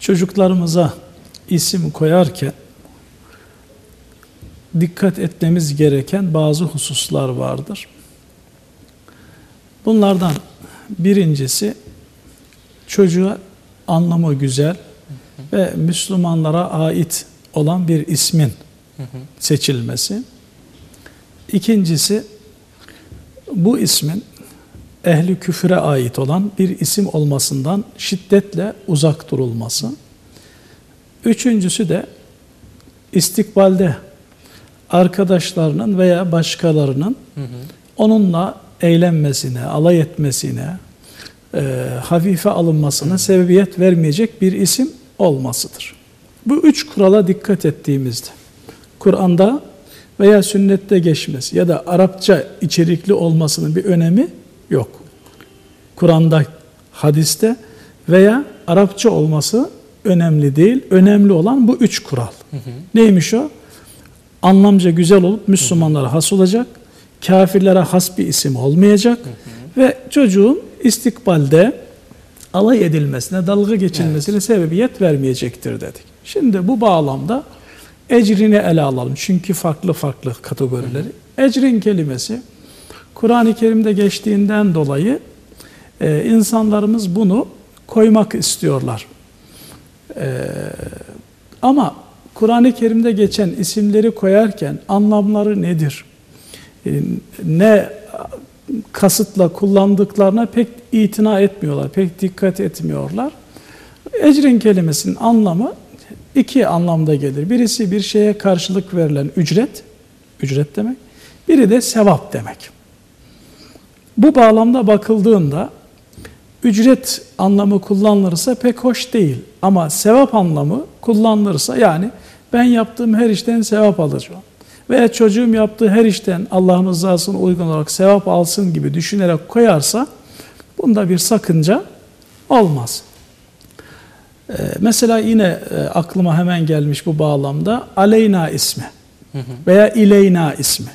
Çocuklarımıza isim koyarken dikkat etmemiz gereken bazı hususlar vardır. Bunlardan birincisi çocuğa anlamı güzel ve Müslümanlara ait olan bir ismin seçilmesi. İkincisi bu ismin ehli küfüre ait olan bir isim olmasından şiddetle uzak durulması. Üçüncüsü de istikbalde arkadaşlarının veya başkalarının hı hı. onunla eğlenmesine, alay etmesine, e, hafife alınmasına hı. sebebiyet vermeyecek bir isim olmasıdır. Bu üç kurala dikkat ettiğimizde Kur'an'da veya sünnette geçmesi ya da Arapça içerikli olmasının bir önemi yok. Kur'an'da, hadiste veya Arapça olması önemli değil. Önemli olan bu üç kural. Hı hı. Neymiş o? Anlamca güzel olup Müslümanlara has olacak. Kafirlere has bir isim olmayacak. Hı hı. Ve çocuğun istikbalde alay edilmesine, dalga geçilmesine evet. sebebiyet vermeyecektir dedik. Şimdi bu bağlamda ecrini ele alalım. Çünkü farklı farklı kategorileri. Hı hı. Ecrin kelimesi Kur'an-ı Kerim'de geçtiğinden dolayı e, insanlarımız bunu koymak istiyorlar. E, ama Kur'an-ı Kerim'de geçen isimleri koyarken anlamları nedir? E, ne kasıtla kullandıklarına pek itina etmiyorlar, pek dikkat etmiyorlar. Ecrin kelimesinin anlamı iki anlamda gelir. Birisi bir şeye karşılık verilen ücret, ücret demek. Biri de sevap demek. Bu bağlamda bakıldığında ücret anlamı kullanılırsa pek hoş değil. Ama sevap anlamı kullanılırsa yani ben yaptığım her işten sevap alacağım. Veya çocuğum yaptığı her işten Allah'ın rızasına uygun olarak sevap alsın gibi düşünerek koyarsa bunda bir sakınca olmaz. Ee, mesela yine e, aklıma hemen gelmiş bu bağlamda Aleyna ismi veya İleyna ismi.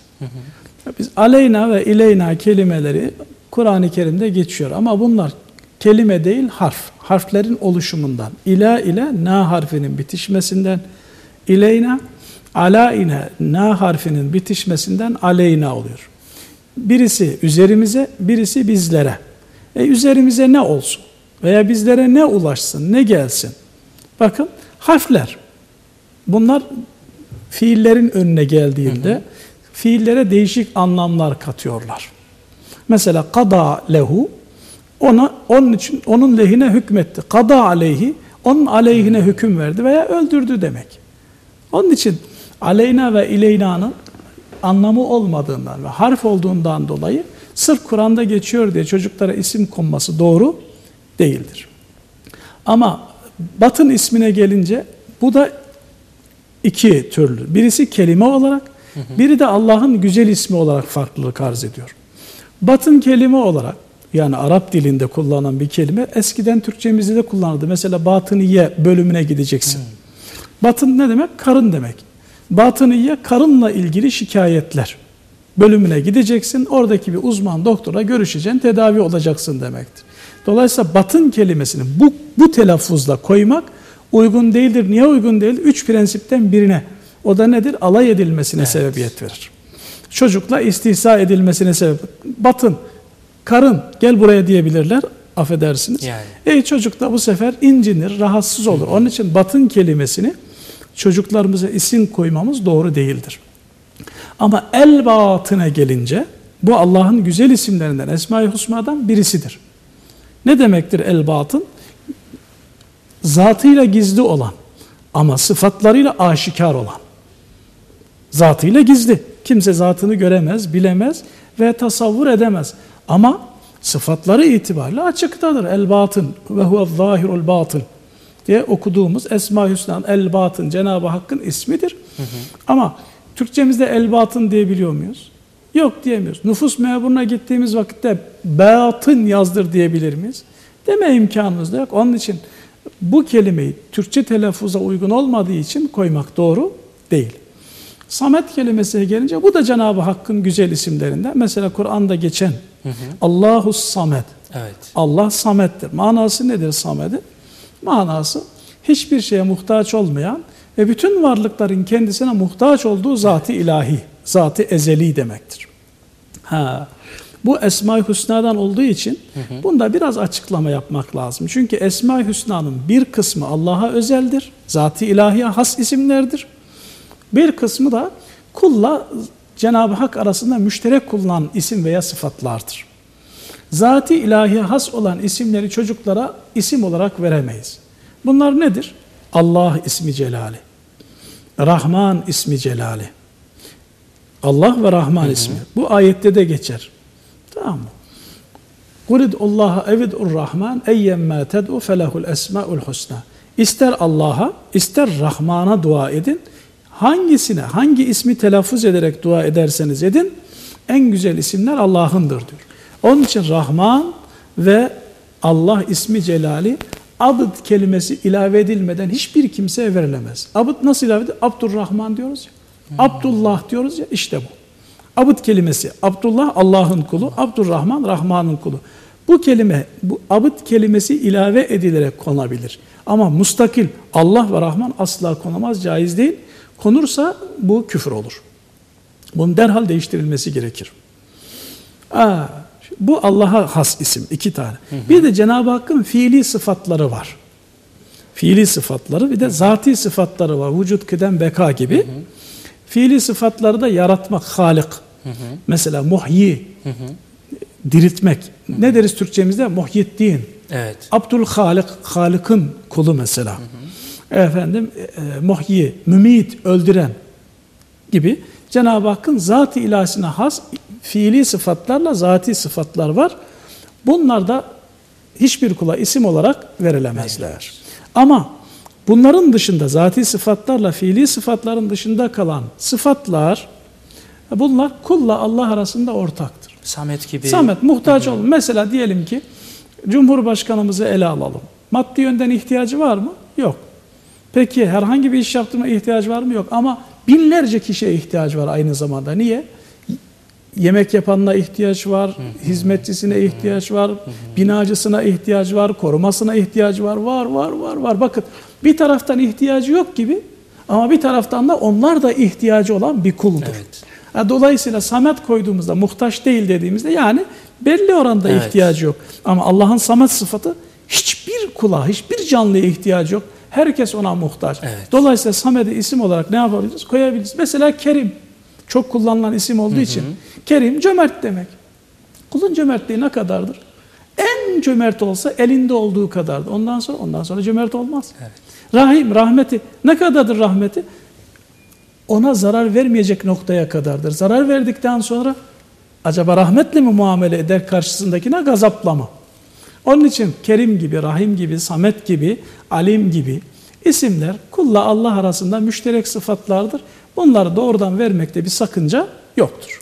Biz Aleyna ve İleyna kelimeleri Kur'an-ı Kerim'de geçiyor ama bunlar kelime değil harf. Harflerin oluşumundan. İla ile na harfinin bitişmesinden ileyna, ala ile na harfinin bitişmesinden aleyna oluyor. Birisi üzerimize, birisi bizlere. E üzerimize ne olsun? Veya bizlere ne ulaşsın, ne gelsin? Bakın harfler. Bunlar fiillerin önüne geldiğinde hı hı. Fiillere değişik anlamlar katıyorlar. Mesela kada lehu ona onun için onun lehine hükmetti. Kada aleyhi onun aleyhine hüküm verdi veya öldürdü demek. Onun için aleyna ve ileyna'nın anlamı olmadığından ve harf olduğundan dolayı sırf Kur'an'da geçiyor diye çocuklara isim konması doğru değildir. Ama batın ismine gelince bu da iki türlü. Birisi kelime olarak, biri de Allah'ın güzel ismi olarak farklılık arz ediyor. Batın kelime olarak yani Arap dilinde kullanılan bir kelime eskiden Türkçemizde de kullanıldı. Mesela batıniye bölümüne gideceksin. Hmm. Batın ne demek? Karın demek. Batıniye karınla ilgili şikayetler bölümüne gideceksin. Oradaki bir uzman doktora görüşeceksin, tedavi olacaksın demektir. Dolayısıyla batın kelimesini bu, bu telaffuzla koymak uygun değildir. Niye uygun değil? Üç prensipten birine. O da nedir? Alay edilmesine evet. sebebiyet verir. Çocukla istihza edilmesine sebep. Batın, karın gel buraya diyebilirler affedersiniz. Yani. E çocuk da bu sefer incinir, rahatsız olur. Onun için batın kelimesini çocuklarımıza isim koymamız doğru değildir. Ama el batına gelince bu Allah'ın güzel isimlerinden Esma-i Husna'dan birisidir. Ne demektir el batın? Zatıyla gizli olan ama sıfatlarıyla aşikar olan. Zatıyla gizli. Kimse zatını göremez, bilemez ve tasavvur edemez. Ama sıfatları itibariyle açıktadır. El batın ve huve zahirul batın diye okuduğumuz Esma Hüsna el batın Cenab-ı Hakk'ın ismidir. Hı hı. Ama Türkçemizde el batın diyebiliyor muyuz? Yok diyemiyoruz. Nüfus memuruna gittiğimiz vakitte batın yazdır diyebilir miyiz? Deme imkanımız da yok. Onun için bu kelimeyi Türkçe telaffuza uygun olmadığı için koymak doğru değil. Samet kelimesine gelince bu da Cenab-ı Hakk'ın güzel isimlerinden. Mesela Kur'an'da geçen Allahu Samet. Evet. Allah Samet'tir. Manası nedir Samet'in? Manası hiçbir şeye muhtaç olmayan ve bütün varlıkların kendisine muhtaç olduğu zat-ı ilahi, zat-ı ezeli demektir. Ha, bu Esma-i Hüsna'dan olduğu için bunda biraz açıklama yapmak lazım. Çünkü Esma-i Hüsna'nın bir kısmı Allah'a özeldir, zat-ı ilahiye has isimlerdir. Bir kısmı da kulla Cenab-ı Hak arasında müşterek kullanılan isim veya sıfatlardır. Zat-ı ilahiye has olan isimleri çocuklara isim olarak veremeyiz. Bunlar nedir? Allah ismi celali, Rahman ismi celali, Allah ve Rahman hı hı. ismi. Bu ayette de geçer. Tamam mı? Kulid Allah'a evid'ur Rahman eyyemmâ ted'u felehul esma'ul husna. İster Allah'a, ister Rahman'a dua edin. Hangisine, hangi ismi telaffuz ederek dua ederseniz edin, en güzel isimler Allah'ındır diyor. Onun için Rahman ve Allah ismi celali abd kelimesi ilave edilmeden hiçbir kimseye verilemez. Abd nasıl ilave edilir? Abdurrahman diyoruz ya. Hmm. Abdullah diyoruz ya işte bu. Abd kelimesi Abdullah Allah'ın kulu, Abdurrahman Rahman'ın kulu. Bu kelime, bu abd kelimesi ilave edilerek konabilir. Ama mustakil Allah ve Rahman asla konamaz, caiz değil. Konursa bu küfür olur. Bunun derhal değiştirilmesi gerekir. Aa, bu Allah'a has isim iki tane. Hı hı. Bir de Cenab-ı Hakk'ın fiili sıfatları var. Fiili sıfatları bir de zati sıfatları var. Vücut, kıdem, beka gibi. Hı hı. Fiili sıfatları da yaratmak, halik. Hı hı. Mesela muhyi, hı hı. diriltmek. Hı hı. Ne deriz Türkçemizde? Muhyiddin. Evet. Abdül Halik, Halik'in kulu mesela. Hı hı. Efendim, e, muhyi, mümit, öldüren gibi. Cenab-ı Hakk'ın zat-ı ilahisine has fiili sıfatlarla zati sıfatlar var. Bunlar da hiçbir kula isim olarak verilemezler. Ama bunların dışında zati sıfatlarla fiili sıfatların dışında kalan sıfatlar bunlar kulla Allah arasında ortaktır. Samet gibi. Samet muhtaç olun. Mesela diyelim ki Cumhurbaşkanımızı ele alalım. Maddi yönden ihtiyacı var mı? Yok. Peki herhangi bir iş yaptırma ihtiyacı var mı? Yok. Ama binlerce kişiye ihtiyacı var aynı zamanda. Niye? yemek yapanına ihtiyaç var, hizmetçisine ihtiyaç var, binacısına ihtiyaç var, korumasına ihtiyaç var, var, var, var, var. Bakın bir taraftan ihtiyacı yok gibi ama bir taraftan da onlar da ihtiyacı olan bir kuldur. Evet. Dolayısıyla samet koyduğumuzda muhtaç değil dediğimizde yani belli oranda evet. ihtiyacı yok. Ama Allah'ın samet sıfatı hiçbir kula, hiçbir canlıya ihtiyacı yok. Herkes ona muhtaç. Evet. Dolayısıyla Samet'i isim olarak ne yapabiliriz? Koyabiliriz. Mesela Kerim. Çok kullanılan isim olduğu hı hı. için. Kerim cömert demek. Kulun cömertliği ne kadardır? En cömert olsa elinde olduğu kadardır. Ondan sonra ondan sonra cömert olmaz. Evet. Rahim, rahmeti ne kadardır rahmeti? Ona zarar vermeyecek noktaya kadardır. Zarar verdikten sonra acaba rahmetle mi muamele eder karşısındakine gazapla mı? Onun için Kerim gibi, Rahim gibi, Samet gibi, Alim gibi isimler kulla Allah arasında müşterek sıfatlardır. Bunları doğrudan vermekte bir sakınca yoktur.